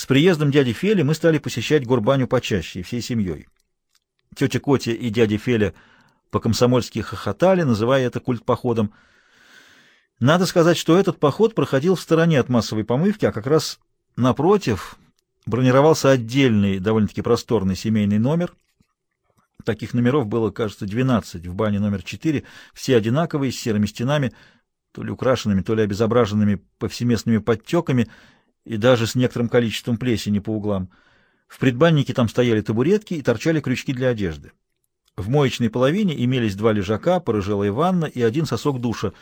С приездом дяди Фели мы стали посещать Гурбаню почаще, всей семьей. Тетя Котя и дядя Феля по-комсомольски хохотали, называя это культ-походом. Надо сказать, что этот поход проходил в стороне от массовой помывки, а как раз напротив бронировался отдельный, довольно-таки просторный семейный номер. Таких номеров было, кажется, 12 в бане номер 4, все одинаковые, с серыми стенами, то ли украшенными, то ли обезображенными повсеместными подтеками и даже с некоторым количеством плесени по углам. В предбаннике там стояли табуретки и торчали крючки для одежды. В моечной половине имелись два лежака, порыжелая ванна и один сосок душа.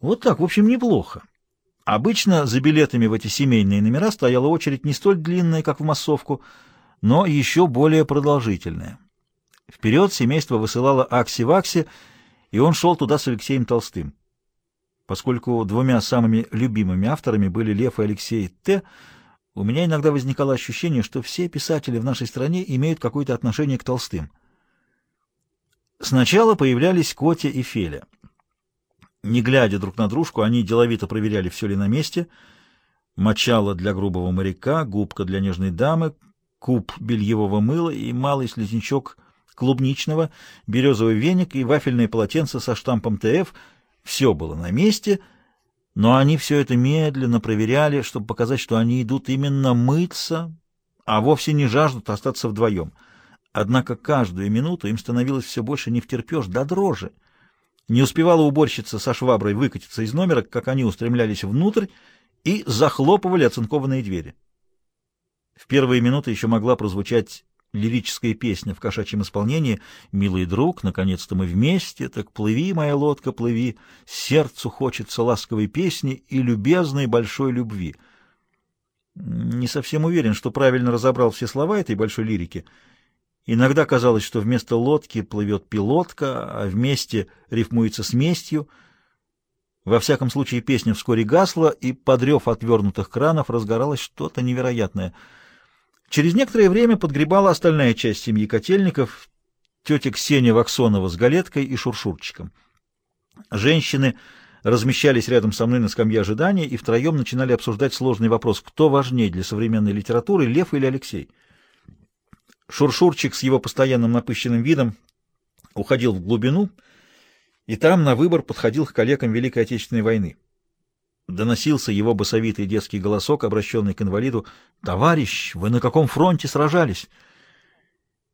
Вот так, в общем, неплохо. Обычно за билетами в эти семейные номера стояла очередь не столь длинная, как в массовку, но еще более продолжительная. Вперед семейство высылало Акси-Вакси, и он шел туда с Алексеем Толстым. Поскольку двумя самыми любимыми авторами были Лев и Алексей Т., у меня иногда возникало ощущение, что все писатели в нашей стране имеют какое-то отношение к Толстым. Сначала появлялись Котя и Феля. Не глядя друг на дружку, они деловито проверяли, все ли на месте. Мочало для грубого моряка, губка для нежной дамы, куб бельевого мыла и малый слизнячок клубничного, березовый веник и вафельное полотенце со штампом ТФ. Все было на месте, но они все это медленно проверяли, чтобы показать, что они идут именно мыться, а вовсе не жаждут остаться вдвоем. Однако каждую минуту им становилось все больше не втерпешь, да дрожи. Не успевала уборщица со шваброй выкатиться из номера, как они устремлялись внутрь и захлопывали оцинкованные двери. В первые минуты еще могла прозвучать лирическая песня в кошачьем исполнении «Милый друг, наконец-то мы вместе, так плыви, моя лодка, плыви, сердцу хочется ласковой песни и любезной большой любви». Не совсем уверен, что правильно разобрал все слова этой большой лирики — Иногда казалось, что вместо лодки плывет пилотка, а вместе рифмуется с местью. Во всяком случае, песня вскоре гасла, и, подрев отвернутых кранов, разгоралось что-то невероятное. Через некоторое время подгребала остальная часть семьи Котельников, тетя Ксения Ваксонова с галеткой и шуршурчиком. Женщины размещались рядом со мной на скамье ожидания и втроем начинали обсуждать сложный вопрос, кто важнее для современной литературы, Лев или Алексей. Шуршурчик с его постоянным напыщенным видом уходил в глубину, и там на выбор подходил к коллегам Великой Отечественной войны. Доносился его басовитый детский голосок, обращенный к инвалиду. «Товарищ, вы на каком фронте сражались?»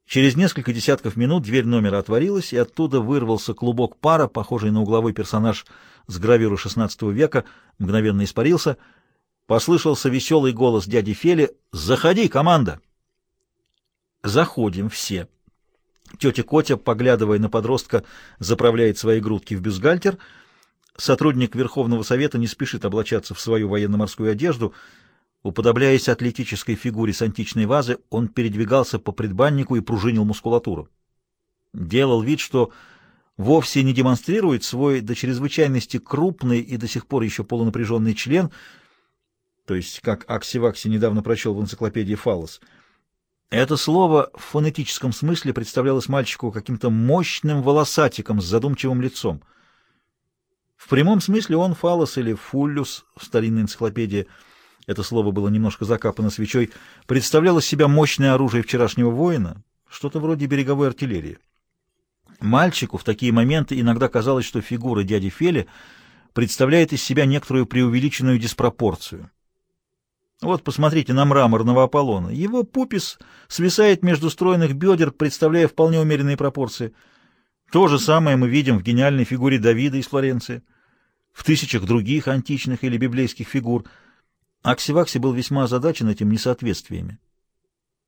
Через несколько десятков минут дверь номера отворилась, и оттуда вырвался клубок пара, похожий на угловой персонаж с гравюры XVI века, мгновенно испарился. Послышался веселый голос дяди Фели «Заходи, команда!» Заходим все. Тетя Котя, поглядывая на подростка, заправляет свои грудки в бюстгальтер. Сотрудник Верховного Совета не спешит облачаться в свою военно-морскую одежду. Уподобляясь атлетической фигуре с античной вазы, он передвигался по предбаннику и пружинил мускулатуру. Делал вид, что вовсе не демонстрирует свой до чрезвычайности крупный и до сих пор еще полунапряженный член, то есть, как Акси-Вакси недавно прочел в энциклопедии «Фалос», это слово в фонетическом смысле представлялось мальчику каким-то мощным волосатиком с задумчивым лицом. В прямом смысле он фалос или фуллюс в старинной энциклопедии, это слово было немножко закапано свечой, представляло из себя мощное оружие вчерашнего воина, что-то вроде береговой артиллерии. Мальчику в такие моменты иногда казалось, что фигура дяди Фели представляет из себя некоторую преувеличенную диспропорцию. Вот посмотрите на мраморного Аполлона. Его пупис свисает между стройных бедер, представляя вполне умеренные пропорции. То же самое мы видим в гениальной фигуре Давида из Флоренции, в тысячах других античных или библейских фигур. Аксивакси был весьма озадачен этим несоответствиями.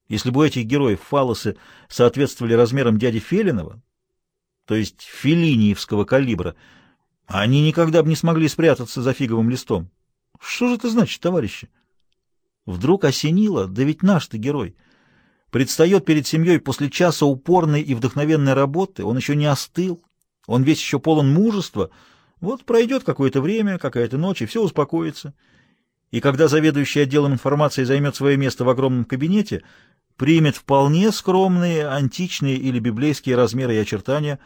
Если бы у этих героев фалосы соответствовали размерам дяди Фелинова, то есть филиниевского калибра, они никогда бы не смогли спрятаться за фиговым листом. Что же это значит, товарищи? Вдруг осенило, да ведь наш-то герой. Предстает перед семьей после часа упорной и вдохновенной работы, он еще не остыл, он весь еще полон мужества. Вот пройдет какое-то время, какая-то ночь, и все успокоится. И когда заведующий отделом информации займет свое место в огромном кабинете, примет вполне скромные, античные или библейские размеры и очертания,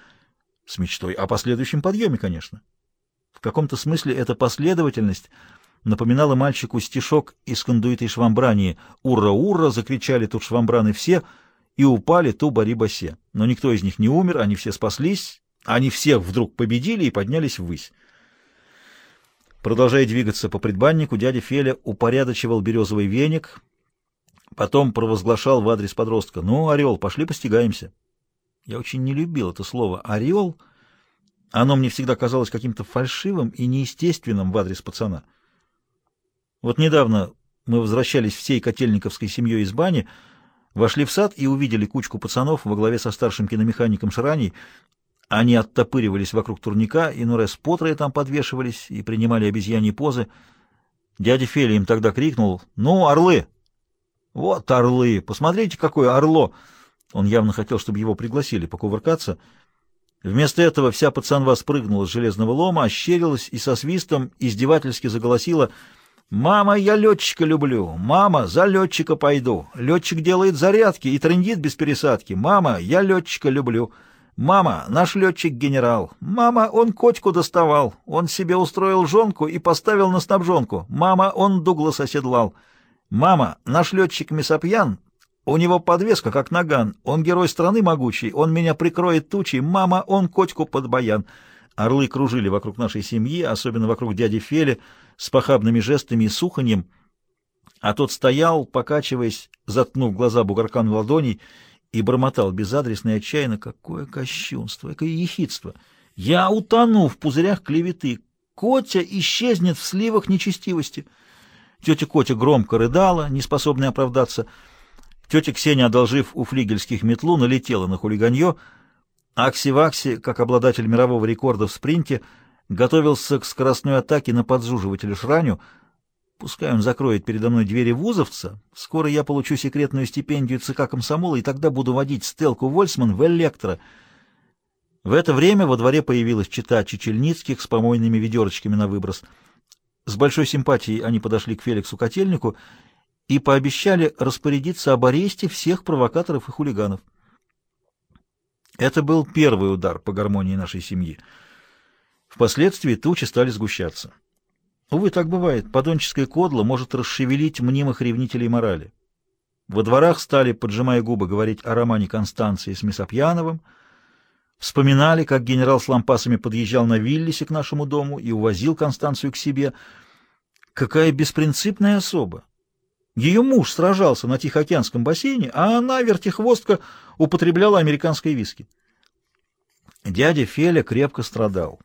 с мечтой о последующем подъеме, конечно. В каком-то смысле эта последовательность напоминала мальчику стишок из кондуитой швамбрании. «Ура-ура!» — закричали тут швамбраны все и упали ту-бари-басе. Но никто из них не умер, они все спаслись, они всех вдруг победили и поднялись ввысь. Продолжая двигаться по предбаннику, дядя Феля упорядочивал березовый веник, потом провозглашал в адрес подростка «Ну, орел, пошли постигаемся». Я очень не любил это слово «орел», оно мне всегда казалось каким-то фальшивым и неестественным в адрес пацана. Вот недавно мы возвращались всей котельниковской семьей из бани, вошли в сад и увидели кучку пацанов во главе со старшим киномехаником Шраней. Они оттопыривались вокруг турника, и Нурес Потрое там подвешивались и принимали обезьяньи позы. Дядя Фели им тогда крикнул «Ну, орлы!» «Вот орлы! Посмотрите, какое орло!» Он явно хотел, чтобы его пригласили покувыркаться — Вместо этого вся пацанва спрыгнула с железного лома, ощерилась и со свистом издевательски заголосила «Мама, я летчика люблю! Мама, за летчика пойду! Летчик делает зарядки и трендит без пересадки! Мама, я летчика люблю! Мама, наш летчик генерал! Мама, он котику доставал! Он себе устроил жонку и поставил на снабжонку! Мама, он Дуглас оседлал! Мама, наш летчик Месопьян у него подвеска, как наган. Он герой страны могучий. Он меня прикроет тучей. Мама, он котику под баян. Орлы кружили вокруг нашей семьи, особенно вокруг дяди Фели, с похабными жестами и суханьем. А тот стоял, покачиваясь, заткнув глаза бугоркан ладоней, и бормотал безадресно и отчаянно. Какое кощунство, какое ехидство! Я утону в пузырях клеветы. Котя исчезнет в сливах нечестивости. Тетя Котя громко рыдала, неспособная оправдаться — Тетя Ксения, одолжив у флигельских метлу, налетела на хулиганье. Акси-Вакси, как обладатель мирового рекорда в спринте, готовился к скоростной атаке на подзуживателя Шраню. Пускай он закроет передо мной двери вузовца, скоро я получу секретную стипендию ЦК комсомола, и тогда буду водить Стелку Вольсман в электро. В это время во дворе появилась чита Чечельницких с помойными ведерочками на выброс. С большой симпатией они подошли к Феликсу Котельнику и пообещали распорядиться об аресте всех провокаторов и хулиганов. Это был первый удар по гармонии нашей семьи. Впоследствии тучи стали сгущаться. Увы, так бывает. Подонческое кодло может расшевелить мнимых ревнителей морали. Во дворах стали, поджимая губы, говорить о романе Констанции с Месопьяновым, вспоминали, как генерал с лампасами подъезжал на Виллисе к нашему дому и увозил Констанцию к себе. Какая беспринципная особа! Ее муж сражался на Тихоокеанском бассейне, а она, вертихвостка, употребляла американское виски. Дядя Феля крепко страдал,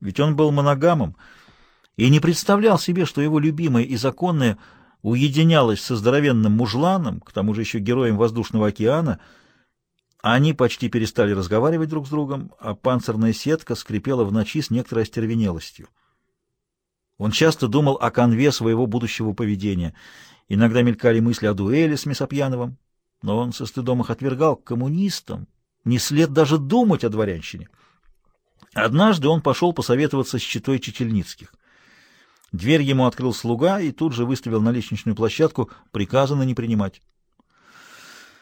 ведь он был моногамом и не представлял себе, что его любимая и законная уединялась со здоровенным мужланом, к тому же еще героем воздушного океана. Они почти перестали разговаривать друг с другом, а панцирная сетка скрипела в ночи с некоторой остервенелостью. Он часто думал о конве своего будущего поведения — Иногда мелькали мысли о дуэли с Месопьяновым, но он со стыдом их отвергал коммунистам. Не след даже думать о дворянщине. Однажды он пошел посоветоваться с читой Чечельницких. Дверь ему открыл слуга и тут же выставил на лестничную площадку, приказано не принимать.